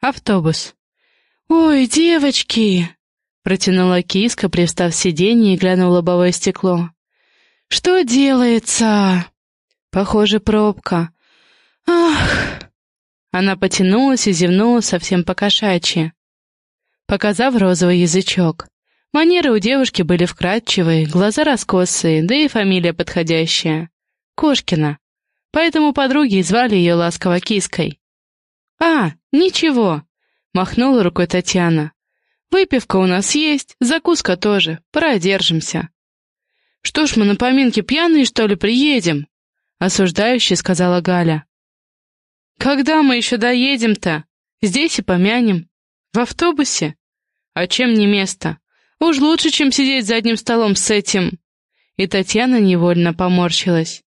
Автобус. «Ой, девочки!» — протянула киска, пристав сиденье и глянув в лобовое стекло. «Что делается?» «Похоже, пробка. Ах!» Она потянулась и зевнула совсем покошачьи, показав розовый язычок. Манеры у девушки были вкрадчивые, глаза раскосые, да и фамилия подходящая. Кошкина. Поэтому подруги звали ее ласково киской. «А, ничего!» — махнула рукой Татьяна. «Выпивка у нас есть, закуска тоже, продержимся». «Что ж мы на поминки пьяные, что ли, приедем?» — осуждающе сказала Галя. «Когда мы еще доедем-то? Здесь и помянем. В автобусе? А чем не место? Уж лучше, чем сидеть за одним столом с этим...» И Татьяна невольно поморщилась.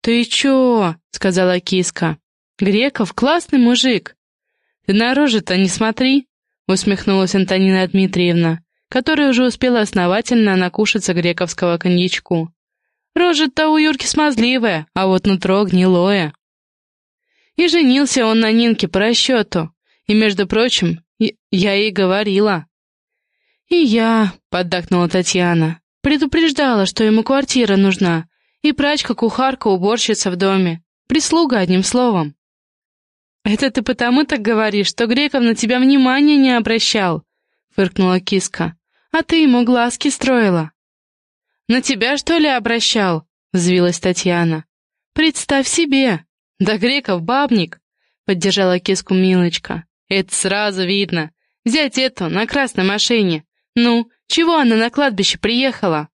«Ты чё?» — сказала киска. «Греков классный мужик». «Ты на рожу-то не смотри», — усмехнулась Антонина Дмитриевна, которая уже успела основательно накушаться грековского коньячку. «Рожа-то у Юрки смазливая, а вот нутро гнилое». И женился он на Нинке по расчету. И, между прочим, я ей говорила. «И я», — поддакнула Татьяна, — «предупреждала, что ему квартира нужна, и прачка, кухарка, уборщица в доме, прислуга, одним словом». «Это ты потому так говоришь, что Греков на тебя внимания не обращал», — фыркнула киска. «А ты ему глазки строила». «На тебя, что ли, обращал?» — взвилась Татьяна. «Представь себе!» «Да Греков бабник!» — поддержала киску Милочка. «Это сразу видно. Взять эту на красной машине. Ну, чего она на кладбище приехала?»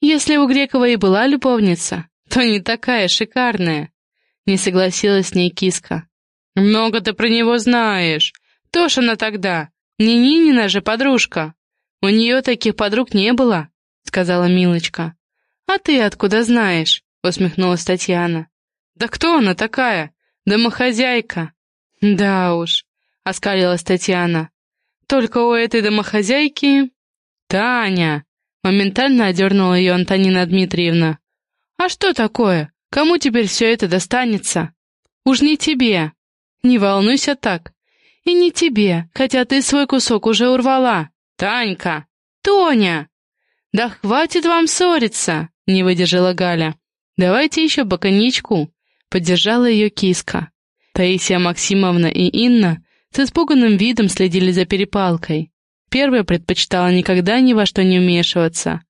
«Если у Грекова и была любовница, то не такая шикарная», — не согласилась с ней киска. «Много ты про него знаешь. То ж она тогда. Не Нинина же подружка. У нее таких подруг не было», — сказала Милочка. «А ты откуда знаешь?» — усмехнулась Татьяна. «Да кто она такая? Домохозяйка!» «Да уж», — оскалилась Татьяна. «Только у этой домохозяйки...» «Таня!» — моментально одернула ее Антонина Дмитриевна. «А что такое? Кому теперь все это достанется?» «Уж не тебе!» «Не волнуйся так!» «И не тебе, хотя ты свой кусок уже урвала!» «Танька!» «Тоня!» «Да хватит вам ссориться!» — не выдержала Галя. «Давайте еще по коньячку!» Поддержала ее киска. Таисия Максимовна и Инна с испуганным видом следили за перепалкой. Первая предпочитала никогда ни во что не вмешиваться,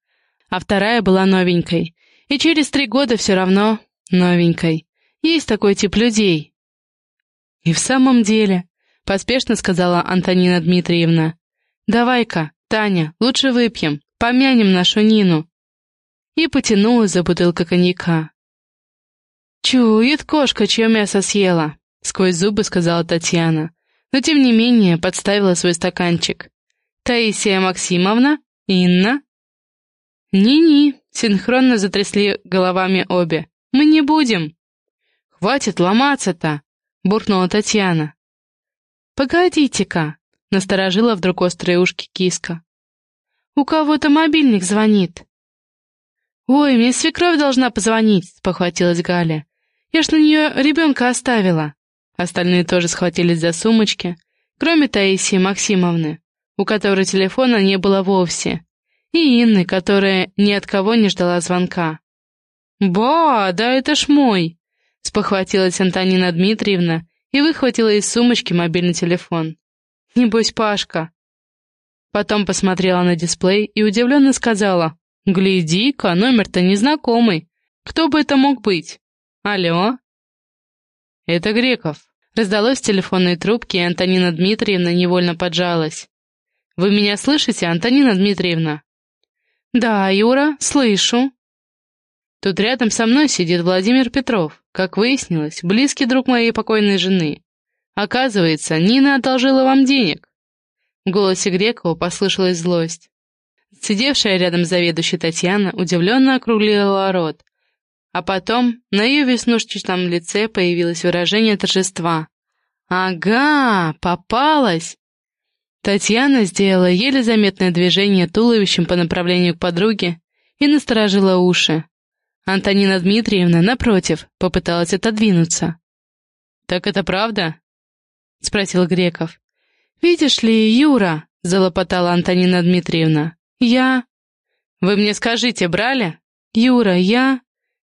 а вторая была новенькой. И через три года все равно новенькой. Есть такой тип людей. И в самом деле, поспешно сказала Антонина Дмитриевна, «Давай-ка, Таня, лучше выпьем, помянем нашу Нину». И потянулась за бутылкой коньяка. «Чует кошка, чье мясо съела», — сквозь зубы сказала Татьяна, но тем не менее подставила свой стаканчик. «Таисия Максимовна? Инна?» «Ни-ни», — синхронно затрясли головами обе. «Мы не будем». «Хватит ломаться-то», — буркнула Татьяна. «Погодите-ка», — насторожила вдруг острые ушки киска. «У кого-то мобильник звонит». «Ой, мне свекровь должна позвонить», — спохватилась Галя. Я ж на нее ребенка оставила. Остальные тоже схватились за сумочки, кроме Таисии Максимовны, у которой телефона не было вовсе, и Инны, которая ни от кого не ждала звонка. «Ба, да это ж мой!» — спохватилась Антонина Дмитриевна и выхватила из сумочки мобильный телефон. «Небось, Пашка!» Потом посмотрела на дисплей и удивленно сказала, «Гляди-ка, номер-то незнакомый. Кто бы это мог быть?» «Алло?» «Это Греков», — раздалось в телефонной трубке, и Антонина Дмитриевна невольно поджалась. «Вы меня слышите, Антонина Дмитриевна?» «Да, Юра, слышу». Тут рядом со мной сидит Владимир Петров, как выяснилось, близкий друг моей покойной жены. Оказывается, Нина одолжила вам денег. В голосе Грекова послышалась злость. Сидевшая рядом заведующая Татьяна удивленно округлила рот, а потом на ее веснушчатом лице появилось выражение торжества. «Ага, попалась!» Татьяна сделала еле заметное движение туловищем по направлению к подруге и насторожила уши. Антонина Дмитриевна, напротив, попыталась отодвинуться. «Так это правда?» — спросил Греков. «Видишь ли, Юра», — залопотала Антонина Дмитриевна, — «я...» «Вы мне скажите, брали?» «Юра, я...»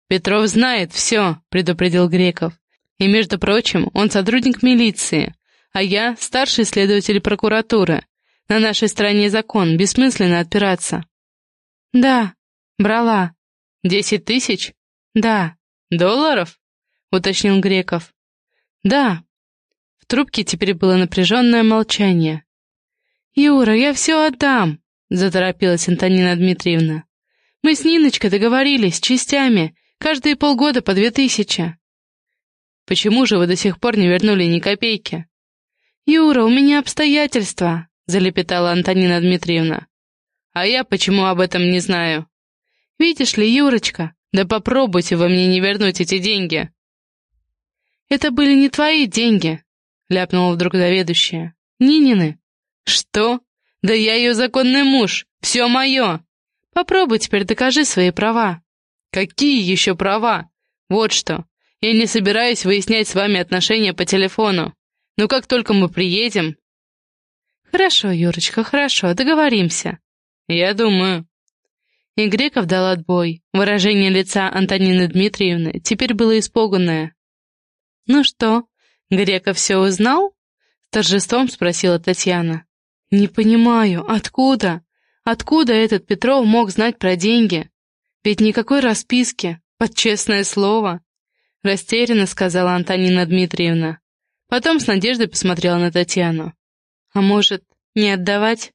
«Петров знает все», — предупредил Греков. «И, между прочим, он сотрудник милиции, а я старший следователь прокуратуры. На нашей стороне закон, бессмысленно отпираться». «Да, брала». «Десять тысяч?» «Да». «Долларов?» — уточнил Греков. «Да». В трубке теперь было напряженное молчание. «Юра, я все отдам», — заторопилась Антонина Дмитриевна. «Мы с Ниночкой договорились, частями, каждые полгода по две тысячи». «Почему же вы до сих пор не вернули ни копейки?» «Юра, у меня обстоятельства», — залепетала Антонина Дмитриевна. «А я почему об этом не знаю?» «Видишь ли, Юрочка, да попробуйте вы мне не вернуть эти деньги!» «Это были не твои деньги», — ляпнула вдруг заведующая. «Нинины». «Что? Да я ее законный муж, все мое!» «Попробуй теперь докажи свои права». «Какие еще права? Вот что, я не собираюсь выяснять с вами отношения по телефону. Но как только мы приедем...» «Хорошо, Юрочка, хорошо, договоримся». «Я думаю». И Греков дал отбой. Выражение лица Антонины Дмитриевны теперь было испуганное. «Ну что, Греков все узнал?» — торжеством спросила Татьяна. «Не понимаю, откуда? Откуда этот Петров мог знать про деньги? Ведь никакой расписки, под честное слово!» Растерянно сказала Антонина Дмитриевна. Потом с надеждой посмотрела на Татьяну. «А может, не отдавать?»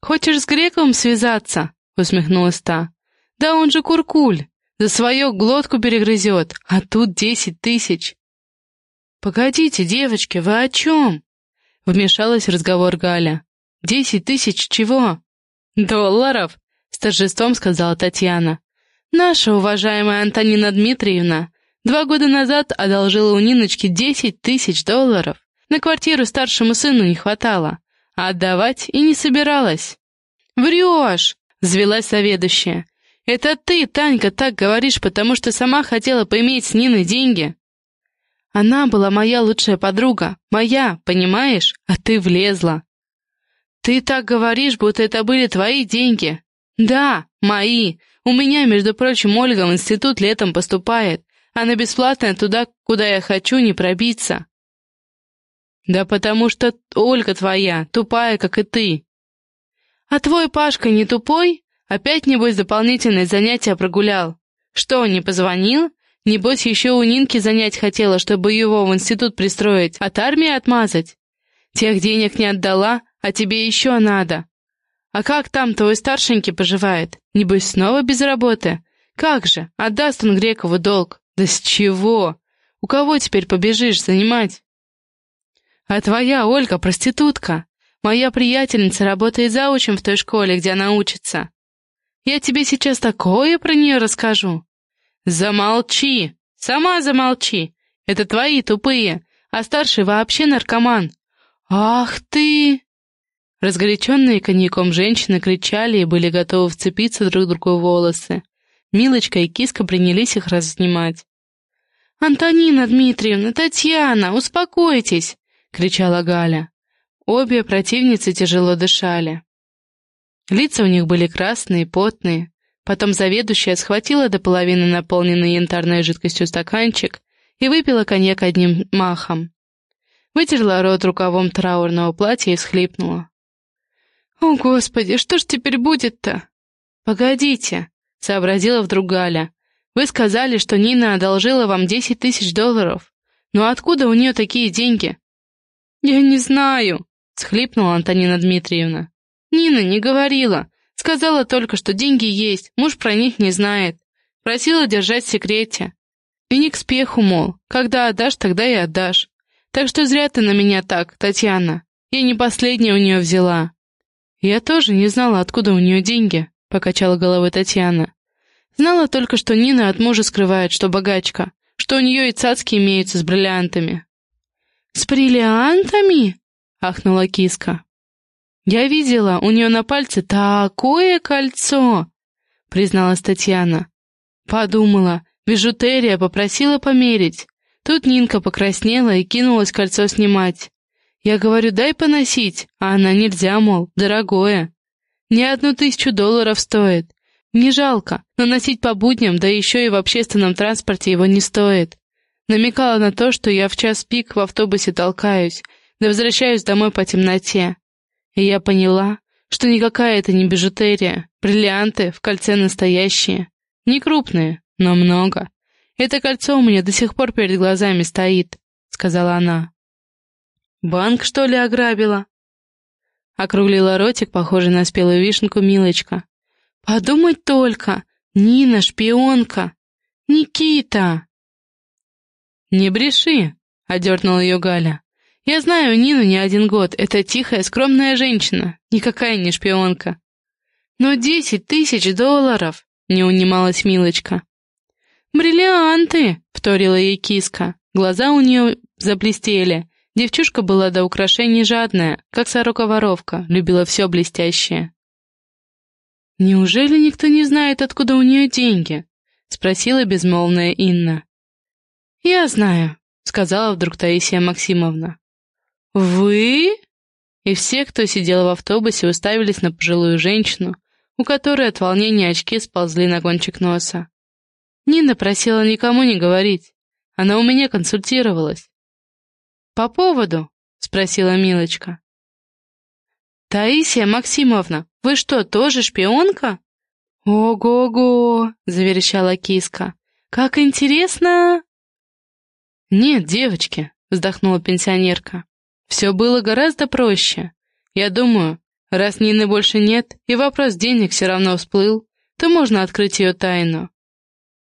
«Хочешь с Грековым связаться?» — усмехнулась та. «Да он же куркуль, за свою глотку перегрызет, а тут десять тысяч». «Погодите, девочки, вы о чем?» — вмешалась в разговор Галя. «Десять тысяч чего?» «Долларов!» — с торжеством сказала Татьяна. «Наша уважаемая Антонина Дмитриевна два года назад одолжила у Ниночки десять тысяч долларов. На квартиру старшему сыну не хватало, а отдавать и не собиралась». «Врешь!» Взвелась соведущая. «Это ты, Танька, так говоришь, потому что сама хотела поиметь с Ниной деньги». «Она была моя лучшая подруга, моя, понимаешь? А ты влезла». «Ты так говоришь, будто это были твои деньги». «Да, мои. У меня, между прочим, Ольга в институт летом поступает. Она бесплатная туда, куда я хочу, не пробиться». «Да потому что Ольга твоя, тупая, как и ты», «А твой Пашка не тупой? Опять, небось, дополнительное занятие прогулял? Что, не позвонил? Небось, еще у Нинки занять хотела, чтобы его в институт пристроить, от армии отмазать? Тех денег не отдала, а тебе еще надо. А как там твой старшенький поживает? Небось, снова без работы? Как же, отдаст он Грекову долг? Да с чего? У кого теперь побежишь занимать? А твоя Ольга проститутка. Моя приятельница работает заучем в той школе, где она учится. Я тебе сейчас такое про нее расскажу. Замолчи! Сама замолчи! Это твои тупые, а старший вообще наркоман. Ах ты! Разгоряченные коньяком женщины кричали и были готовы вцепиться друг другу в волосы. Милочка и киска принялись их разнимать. «Антонина Дмитриевна, Татьяна, успокойтесь!» — кричала Галя. Обе противницы тяжело дышали. Лица у них были красные, потные. Потом заведующая схватила до половины наполненный янтарной жидкостью стаканчик и выпила коньяк одним махом. Вытерла рот рукавом траурного платья и всхлипнула. «О, Господи, что ж теперь будет-то?» «Погодите», — сообразила вдруг Галя. «Вы сказали, что Нина одолжила вам десять тысяч долларов. Но откуда у нее такие деньги?» «Я не знаю», — схлипнула Антонина Дмитриевна. «Нина не говорила. Сказала только, что деньги есть, муж про них не знает. Просила держать в секрете. И не к спеху, мол, когда отдашь, тогда и отдашь. Так что зря ты на меня так, Татьяна. Я не последнее у нее взяла». «Я тоже не знала, откуда у нее деньги», — покачала головой Татьяна. «Знала только, что Нина от мужа скрывает, что богачка, что у нее и цацки имеются с бриллиантами». «С бриллиантами?» Ахнула киска. «Я видела, у нее на пальце такое кольцо!» — призналась Татьяна. Подумала, бижутерия попросила померить. Тут Нинка покраснела и кинулась кольцо снимать. Я говорю, дай поносить, а она нельзя, мол, дорогое. Не одну тысячу долларов стоит. Не жалко, но носить по будням, да еще и в общественном транспорте его не стоит. Намекала на то, что я в час пик в автобусе толкаюсь, да возвращаюсь домой по темноте. И я поняла, что никакая это не бижутерия, бриллианты в кольце настоящие. Не крупные, но много. Это кольцо у меня до сих пор перед глазами стоит, сказала она. Банк, что ли, ограбила? Округлила ротик, похожий на спелую вишенку, Милочка. Подумать только, Нина шпионка. Никита. Не бреши, одернула ее Галя. Я знаю Нину не один год. Это тихая, скромная женщина. Никакая не шпионка. Но десять тысяч долларов, не унималась Милочка. «Бриллианты!» — вторила ей киска. Глаза у нее заблестели. Девчушка была до украшений жадная, как сорока-воровка, любила все блестящее. «Неужели никто не знает, откуда у нее деньги?» — спросила безмолвная Инна. «Я знаю», — сказала вдруг Таисия Максимовна. «Вы?» И все, кто сидел в автобусе, уставились на пожилую женщину, у которой от волнения очки сползли на кончик носа. Нина просила никому не говорить. Она у меня консультировалась. «По поводу?» — спросила Милочка. «Таисия Максимовна, вы что, тоже шпионка?» «Ого-го!» — заверещала киска. «Как интересно!» «Нет, девочки!» — вздохнула пенсионерка. Все было гораздо проще. Я думаю, раз Нины больше нет, и вопрос денег все равно всплыл, то можно открыть ее тайну.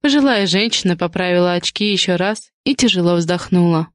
Пожилая женщина поправила очки еще раз и тяжело вздохнула.